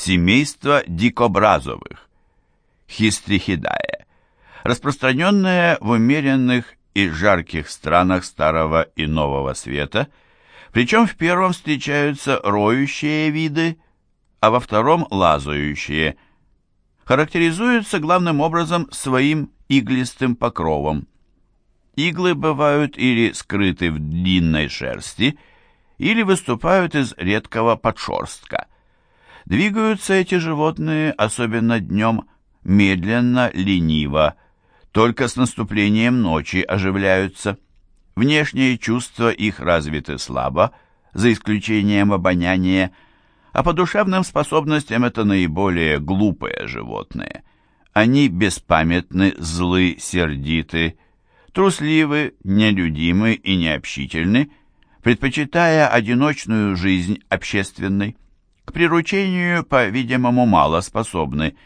Семейство дикобразовых. Хистрихидае. Распространенное в умеренных и жарких странах Старого и Нового Света, причем в первом встречаются роющие виды, а во втором лазающие, характеризуются главным образом своим иглистым покровом. Иглы бывают или скрыты в длинной шерсти, или выступают из редкого подшерстка. Двигаются эти животные, особенно днем, медленно, лениво, только с наступлением ночи оживляются. Внешние чувства их развиты слабо, за исключением обоняния, а по душевным способностям это наиболее глупые животные. Они беспамятны, злы, сердиты, трусливы, нелюдимы и необщительны, предпочитая одиночную жизнь общественной. К приручению, по-видимому, мало способны.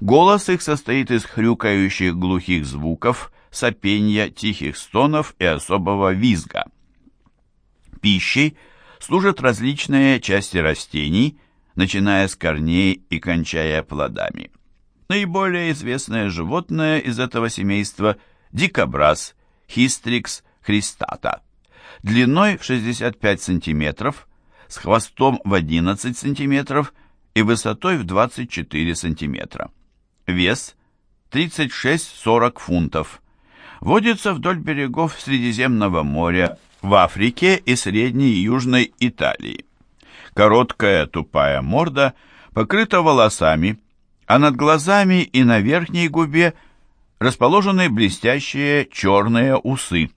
Голос их состоит из хрюкающих глухих звуков, сопенья, тихих стонов и особого визга. Пищей служат различные части растений, начиная с корней и кончая плодами. Наиболее известное животное из этого семейства – дикобраз, хистрикс христата. Длиной в 65 см, с хвостом в 11 см и высотой в 24 см. Вес – 36-40 фунтов. Водится вдоль берегов Средиземного моря, в Африке и Средней и Южной Италии. Короткая тупая морда покрыта волосами, а над глазами и на верхней губе расположены блестящие черные усы.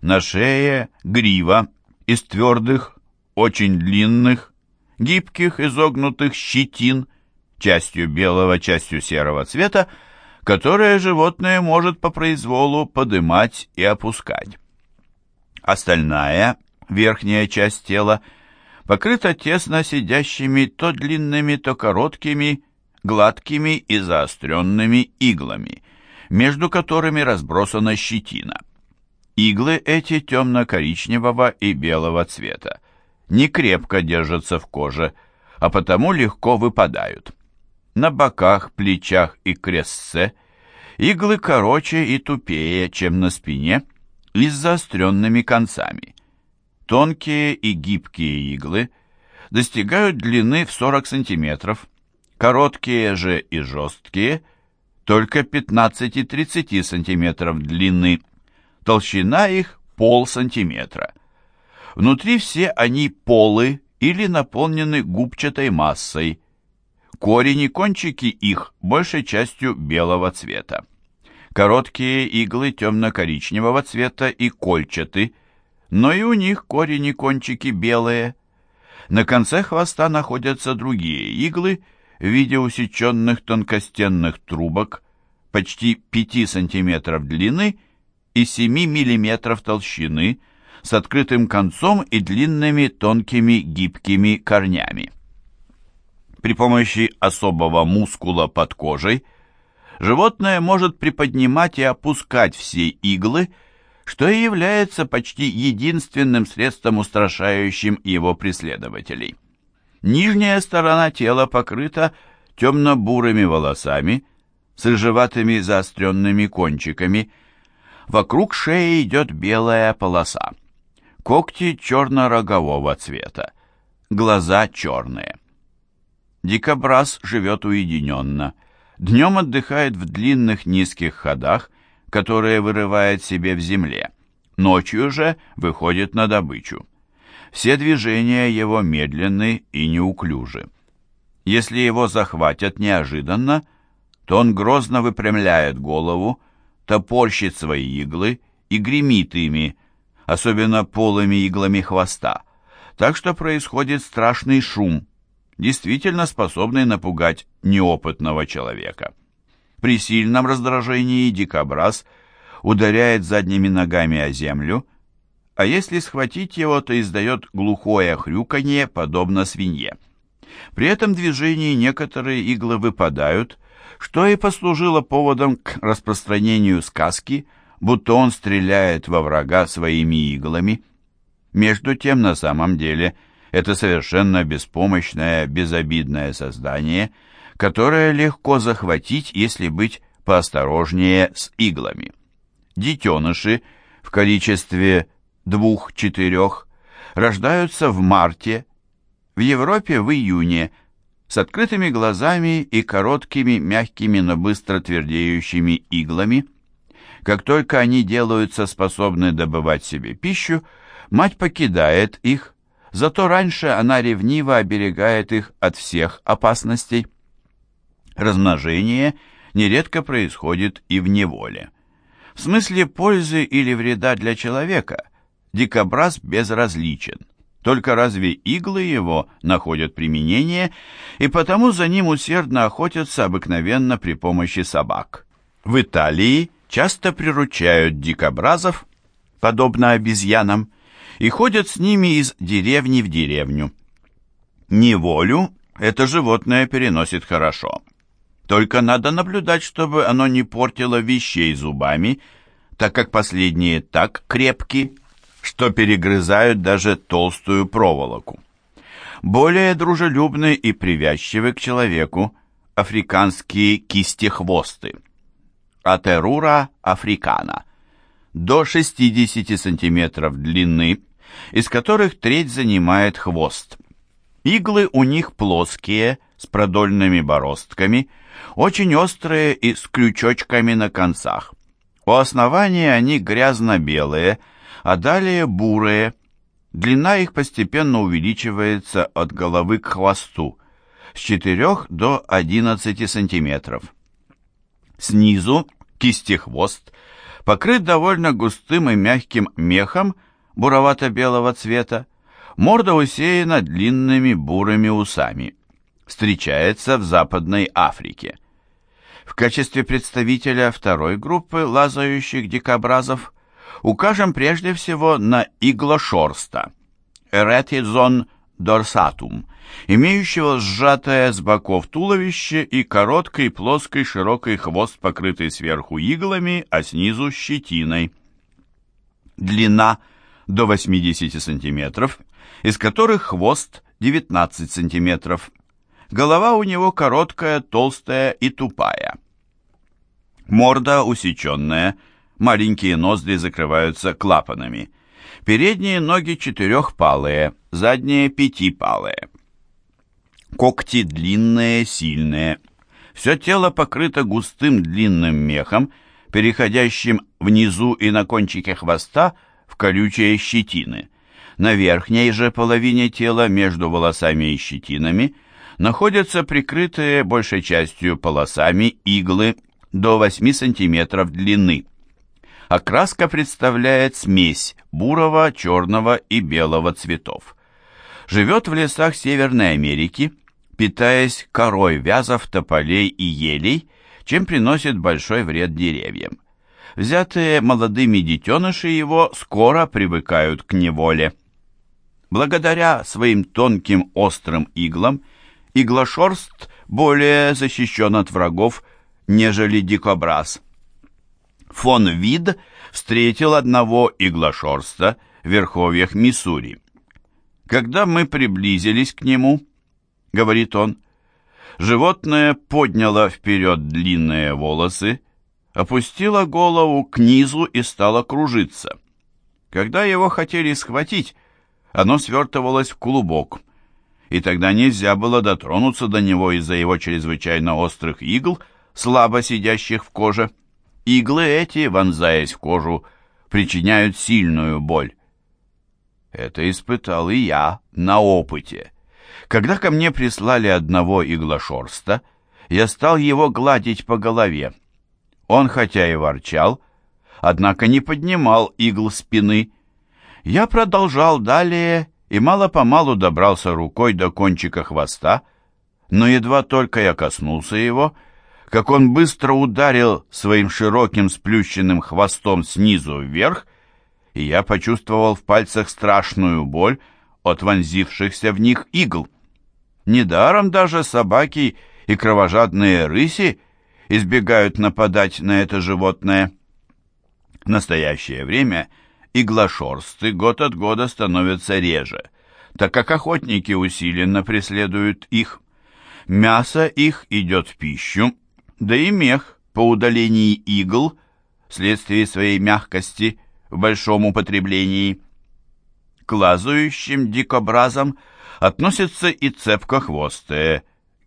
На шее грива из твердых, очень длинных, гибких изогнутых щетин, частью белого, частью серого цвета, которые животное может по произволу подымать и опускать. Остальная, верхняя часть тела, покрыта тесно сидящими то длинными, то короткими, гладкими и заостренными иглами, между которыми разбросана щетина. Иглы эти темно-коричневого и белого цвета, не крепко держатся в коже, а потому легко выпадают. На боках, плечах и крестце иглы короче и тупее, чем на спине, и с заостренными концами. Тонкие и гибкие иглы достигают длины в 40 см, короткие же и жесткие только 15-30 см длины, толщина их пол сантиметра. Внутри все они полы или наполнены губчатой массой. Корень и кончики их большей частью белого цвета. Короткие иглы темно-коричневого цвета и кольчаты, но и у них корень и кончики белые. На конце хвоста находятся другие иглы в виде усеченных тонкостенных трубок почти 5 см длины и 7 мм толщины с открытым концом и длинными тонкими гибкими корнями. При помощи особого мускула под кожей – животное может приподнимать и опускать все иглы, что и является почти единственным средством, устрашающим его преследователей. Нижняя сторона тела покрыта темно-бурыми волосами с рыжеватыми заостренными кончиками. Вокруг шеи идет белая полоса. Когти черно-рогового цвета. Глаза черные. Дикобраз живет уединенно – Днем отдыхает в длинных низких ходах, которые вырывает себе в земле. Ночью же выходит на добычу. Все движения его медленны и неуклюжи. Если его захватят неожиданно, то он грозно выпрямляет голову, топорщит свои иглы и гремит ими, особенно полыми иглами хвоста, так что происходит страшный шум, действительно способный напугать неопытного человека. При сильном раздражении дикобраз ударяет задними ногами о землю, а если схватить его, то издает глухое хрюканье, подобно свинье. При этом движении некоторые иглы выпадают, что и послужило поводом к распространению сказки, будто он стреляет во врага своими иглами. Между тем, на самом деле, Это совершенно беспомощное, безобидное создание, которое легко захватить, если быть поосторожнее с иглами. Детеныши в количестве двух-четырех рождаются в марте, в Европе в июне, с открытыми глазами и короткими, мягкими, но быстро твердеющими иглами. Как только они делаются способны добывать себе пищу, мать покидает их, зато раньше она ревниво оберегает их от всех опасностей. Размножение нередко происходит и в неволе. В смысле пользы или вреда для человека дикобраз безразличен. Только разве иглы его находят применение, и потому за ним усердно охотятся обыкновенно при помощи собак. В Италии часто приручают дикобразов, подобно обезьянам, и ходят с ними из деревни в деревню. Неволю это животное переносит хорошо. Только надо наблюдать, чтобы оно не портило вещей зубами, так как последние так крепки, что перегрызают даже толстую проволоку. Более дружелюбны и привязчивы к человеку африканские кистехвосты. Атерура африкана. До 60 см длины, из которых треть занимает хвост. Иглы у них плоские, с продольными бороздками, очень острые и с крючочками на концах. У основания они грязно-белые, а далее бурые. Длина их постепенно увеличивается от головы к хвосту с 4 до 11 сантиметров. Снизу кистехвост покрыт довольно густым и мягким мехом буровато-белого цвета, морда усеяна длинными бурыми усами. Встречается в Западной Африке. В качестве представителя второй группы лазающих дикобразов укажем прежде всего на иглошорста Eretizon dorsatum, имеющего сжатое с боков туловище и короткий плоский широкий хвост, покрытый сверху иглами, а снизу щетиной. Длина до 80 см, из которых хвост 19 см. Голова у него короткая, толстая и тупая. Морда усеченная, маленькие ноздри закрываются клапанами. Передние ноги четырехпалые, задние пятипалые. Когти длинные, сильные. Все тело покрыто густым длинным мехом, переходящим внизу и на кончике хвоста в колючие щетины. На верхней же половине тела между волосами и щетинами находятся прикрытые большей частью полосами иглы до 8 см длины. Окраска представляет смесь бурого, черного и белого цветов. Живет в лесах Северной Америки, питаясь корой вязов, тополей и елей, чем приносит большой вред деревьям. Взятые молодыми детеныши его скоро привыкают к неволе. Благодаря своим тонким острым иглам иглошерст более защищен от врагов, нежели дикобраз. Фон Вид встретил одного иглошерста в верховьях Миссури. Когда мы приблизились к нему, говорит он, животное подняло вперед длинные волосы, опустило голову к низу и стало кружиться. Когда его хотели схватить, оно свертывалось в клубок, и тогда нельзя было дотронуться до него из-за его чрезвычайно острых игл, слабо сидящих в коже. Иглы эти, вонзаясь в кожу, причиняют сильную боль. Это испытал и я на опыте. Когда ко мне прислали одного иглошорста, я стал его гладить по голове. Он хотя и ворчал, однако не поднимал игл спины. Я продолжал далее и мало-помалу добрался рукой до кончика хвоста, но едва только я коснулся его — как он быстро ударил своим широким сплющенным хвостом снизу вверх, и я почувствовал в пальцах страшную боль от вонзившихся в них игл. Недаром даже собаки и кровожадные рыси избегают нападать на это животное. В настоящее время иглошерсты год от года становятся реже, так как охотники усиленно преследуют их. Мясо их идет в пищу, да и мех по удалении игл, вследствие своей мягкости, в большом употреблении. К лазающим дикобразам относятся и цепкохвостые,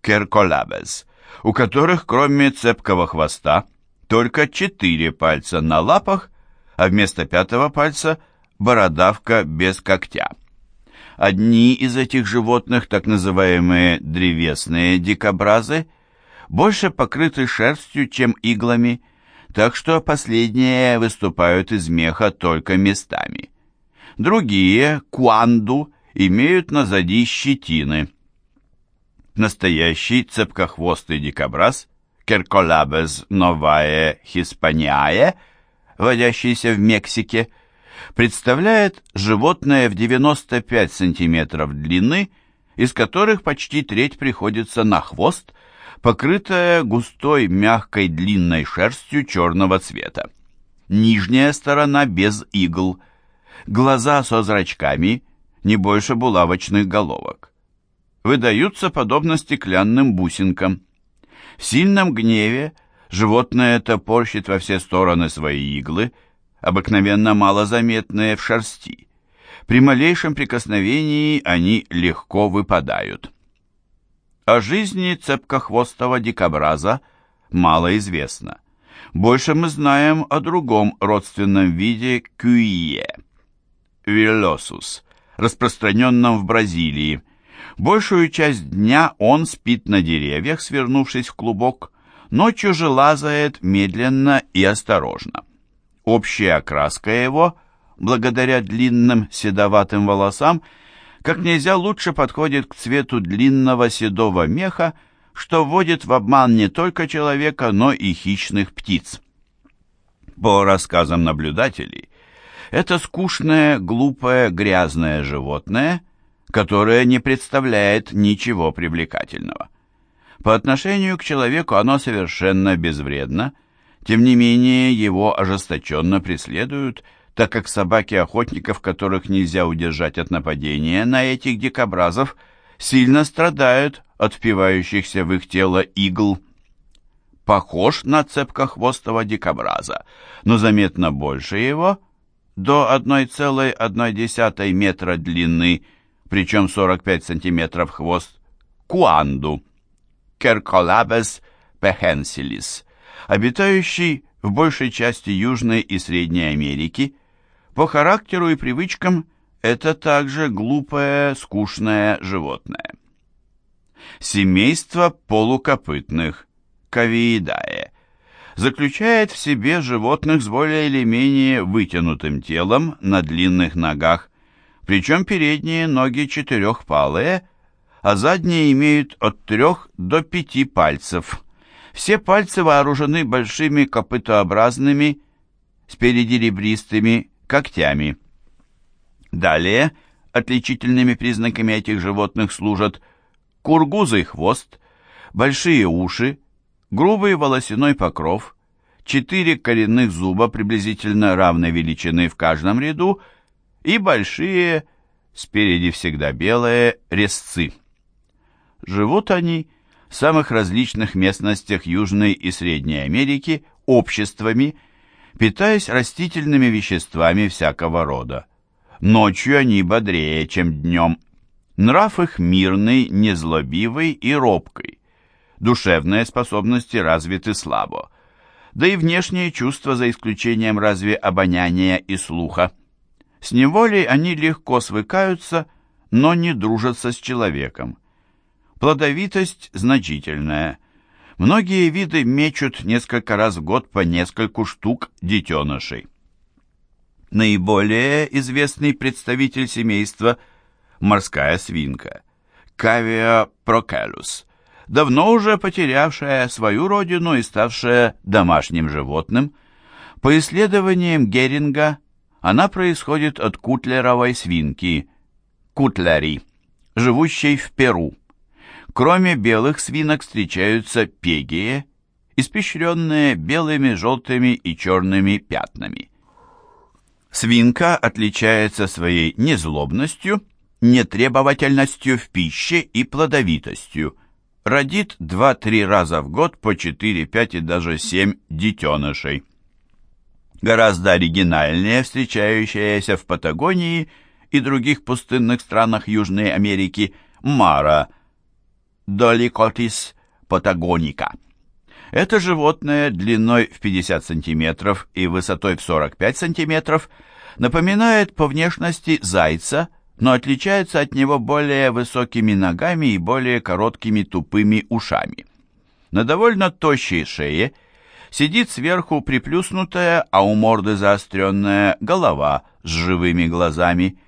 керколабес, у которых кроме цепкого хвоста только четыре пальца на лапах, а вместо пятого пальца бородавка без когтя. Одни из этих животных, так называемые древесные дикобразы, больше покрыты шерстью, чем иглами, так что последние выступают из меха только местами. Другие, куанду, имеют назади щетины. Настоящий цепкохвостый дикобраз, Керколабес новае хиспаниае, водящийся в Мексике, представляет животное в 95 сантиметров длины, из которых почти треть приходится на хвост, покрытая густой мягкой длинной шерстью черного цвета. Нижняя сторона без игл, глаза со зрачками, не больше булавочных головок. Выдаются подобно стеклянным бусинкам. В сильном гневе животное топорщит во все стороны свои иглы, обыкновенно малозаметные в шерсти. При малейшем прикосновении они легко выпадают. О жизни цепкохвостого дикобраза мало известно. Больше мы знаем о другом родственном виде кюие – виллосус, распространенном в Бразилии. Большую часть дня он спит на деревьях, свернувшись в клубок, ночью же лазает медленно и осторожно. Общая окраска его, благодаря длинным седоватым волосам, как нельзя лучше подходит к цвету длинного седого меха, что вводит в обман не только человека, но и хищных птиц. По рассказам наблюдателей, это скучное, глупое, грязное животное, которое не представляет ничего привлекательного. По отношению к человеку оно совершенно безвредно – тем не менее, его ожесточенно преследуют, так как собаки охотников, которых нельзя удержать от нападения на этих дикобразов, сильно страдают от впивающихся в их тело игл. Похож на цепкохвостого дикобраза, но заметно больше его, до 1,1 метра длины, причем 45 сантиметров хвост, куанду, Керколабес пехенсилис обитающий в большей части Южной и Средней Америки, по характеру и привычкам это также глупое, скучное животное. Семейство полукопытных, Кавиидае, заключает в себе животных с более или менее вытянутым телом на длинных ногах, причем передние ноги четырехпалые, а задние имеют от трех до пяти пальцев – все пальцы вооружены большими копытообразными, спереди ребристыми, когтями. Далее отличительными признаками этих животных служат кургузый хвост, большие уши, грубый волосяной покров, четыре коренных зуба приблизительно равной величины в каждом ряду и большие, спереди всегда белые, резцы. Живут они в самых различных местностях Южной и Средней Америки обществами, питаясь растительными веществами всякого рода. Ночью они бодрее, чем днем. Нрав их мирный, незлобивый и робкий. Душевные способности развиты слабо. Да и внешние чувства, за исключением разве обоняния и слуха. С неволей они легко свыкаются, но не дружатся с человеком. Плодовитость значительная. Многие виды мечут несколько раз в год по нескольку штук детенышей. Наиболее известный представитель семейства – морская свинка – Кавиа прокелус, давно уже потерявшая свою родину и ставшая домашним животным. По исследованиям Геринга, она происходит от кутлеровой свинки – кутляри, живущей в Перу. Кроме белых свинок встречаются пегие, испещренные белыми, желтыми и черными пятнами. Свинка отличается своей незлобностью нетребовательностью в пище и плодовитостью. Родит 2-3 раза в год по 4, 5 и даже 7 детенышей. Гораздо оригинальнее встречающаяся в Патагонии и других пустынных странах Южной Америки мара Доликотис патагоника. Это животное длиной в 50 см и высотой в 45 см напоминает по внешности зайца, но отличается от него более высокими ногами и более короткими тупыми ушами. На довольно тощей шее сидит сверху приплюснутая, а у морды заостренная голова с живыми глазами.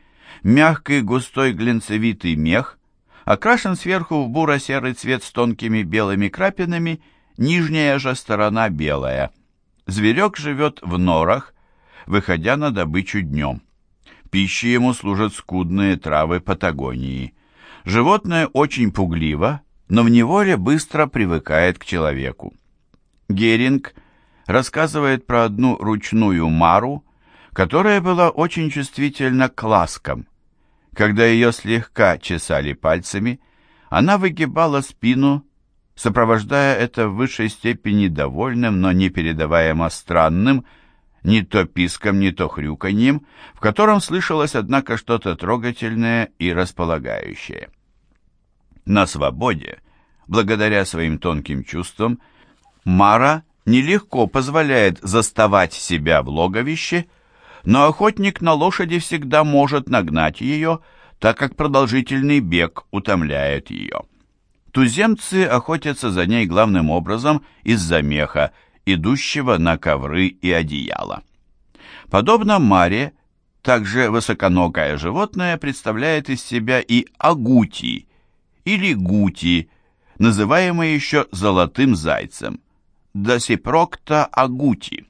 Мягкий густой глинцевитый мех окрашен сверху в буро-серый цвет с тонкими белыми крапинами, нижняя же сторона белая. Зверек живет в норах, выходя на добычу днем. Пищей ему служат скудные травы Патагонии. Животное очень пугливо, но в неволе быстро привыкает к человеку. Геринг рассказывает про одну ручную мару, которая была очень чувствительна к ласкам. Когда ее слегка чесали пальцами, она выгибала спину, сопровождая это в высшей степени довольным, но непередаваемо странным, не то писком, не то хрюканьем, в котором слышалось, однако, что-то трогательное и располагающее. На свободе, благодаря своим тонким чувствам, Мара нелегко позволяет заставать себя в логовище, но охотник на лошади всегда может нагнать ее, так как продолжительный бег утомляет ее. Туземцы охотятся за ней главным образом из-за меха, идущего на ковры и одеяла. Подобно маре, также высоконогое животное представляет из себя и агути или гути, называемый еще золотым зайцем, досипрокта агути,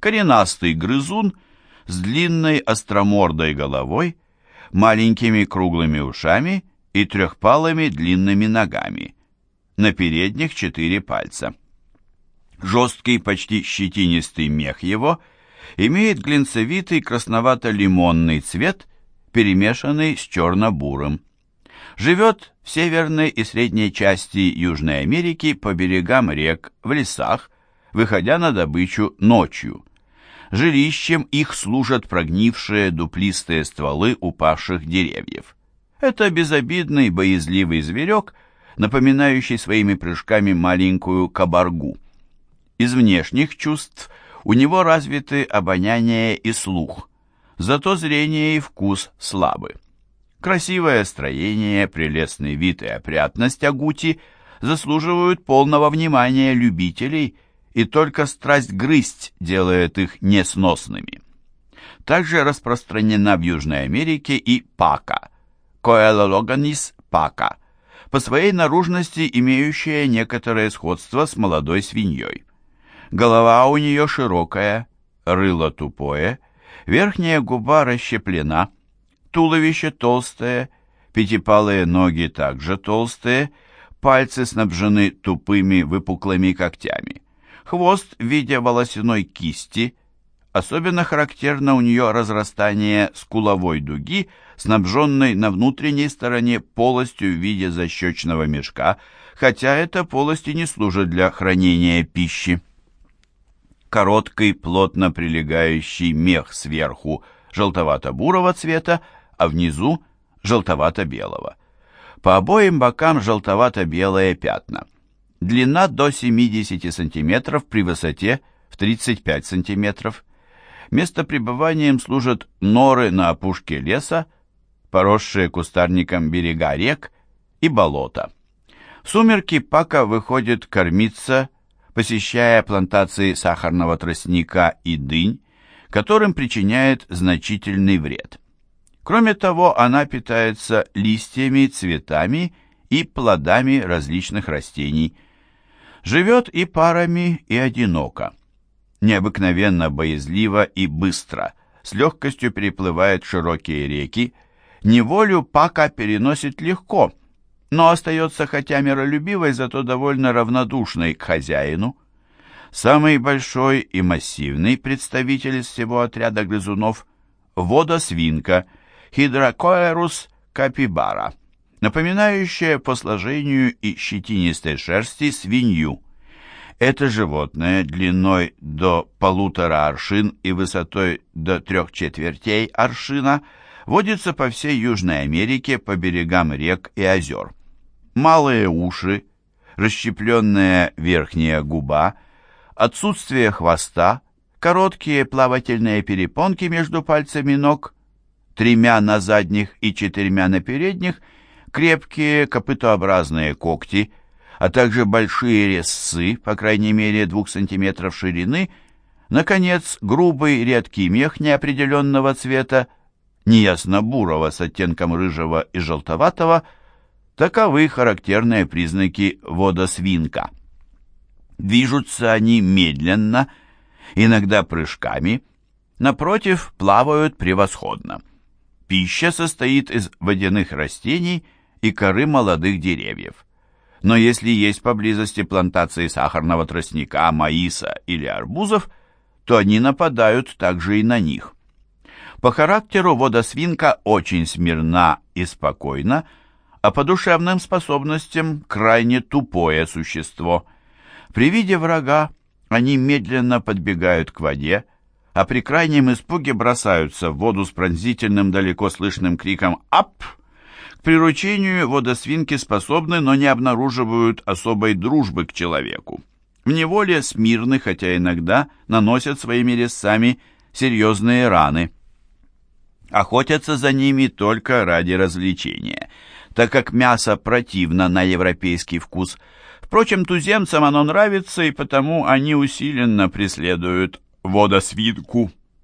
коренастый грызун с длинной остромордой головой, маленькими круглыми ушами и трехпалыми длинными ногами, на передних четыре пальца. Жесткий, почти щетинистый мех его имеет глинцевитый красновато-лимонный цвет, перемешанный с черно-бурым. Живет в северной и средней части Южной Америки по берегам рек, в лесах, выходя на добычу ночью. Жилищем их служат прогнившие дуплистые стволы упавших деревьев. Это безобидный боязливый зверек, напоминающий своими прыжками маленькую кабаргу. Из внешних чувств у него развиты обоняние и слух, зато зрение и вкус слабы. Красивое строение, прелестный вид и опрятность агути заслуживают полного внимания любителей, и только страсть грызть делает их несносными. Также распространена в Южной Америке и пака, коэлологанис пака, по своей наружности имеющая некоторое сходство с молодой свиньей. Голова у нее широкая, рыло тупое, верхняя губа расщеплена, туловище толстое, пятипалые ноги также толстые, пальцы снабжены тупыми выпуклыми когтями. Хвост в виде волосяной кисти, особенно характерно у нее разрастание скуловой дуги, снабженной на внутренней стороне полостью в виде защечного мешка, хотя эта полость и не служит для хранения пищи короткий, плотно прилегающий мех сверху желтовато-бурого цвета, а внизу желтовато-белого. По обоим бокам желтовато-белые пятна. Длина до 70 см при высоте в 35 см. Место пребыванием служат норы на опушке леса, поросшие кустарником берега рек и болота. В сумерки Пака выходит кормиться посещая плантации сахарного тростника и дынь, которым причиняет значительный вред. Кроме того, она питается листьями, цветами и плодами различных растений. Живет и парами, и одиноко. Необыкновенно боязливо и быстро, с легкостью переплывает широкие реки, неволю пака переносит легко – но остается хотя миролюбивой, зато довольно равнодушной к хозяину. Самый большой и массивный представитель из всего отряда грызунов – водосвинка Hydrocoerus капибара, напоминающая по сложению и щетинистой шерсти свинью. Это животное длиной до полутора аршин и высотой до трех четвертей аршина водится по всей Южной Америке по берегам рек и озер. Малые уши, расщепленная верхняя губа, отсутствие хвоста, короткие плавательные перепонки между пальцами ног, тремя на задних и четырьмя на передних, крепкие копытообразные когти, а также большие резцы, по крайней мере двух сантиметров ширины, наконец, грубый редкий мех неопределенного цвета, неясно-бурого с оттенком рыжего и желтоватого, таковы характерные признаки водосвинка. Движутся они медленно, иногда прыжками, напротив, плавают превосходно. Пища состоит из водяных растений и коры молодых деревьев. Но если есть поблизости плантации сахарного тростника, маиса или арбузов, то они нападают также и на них. По характеру водосвинка очень смирна и спокойна, а по душевным способностям крайне тупое существо – при виде врага они медленно подбегают к воде, а при крайнем испуге бросаются в воду с пронзительным далеко слышным криком «Ап!». Приручению водосвинки способны, но не обнаруживают особой дружбы к человеку. В неволе смирны, хотя иногда наносят своими резцами серьезные раны. Охотятся за ними только ради развлечения, так как мясо противно на европейский вкус – Впрочем, туземцам оно нравится, и потому они усиленно преследуют водосвинку.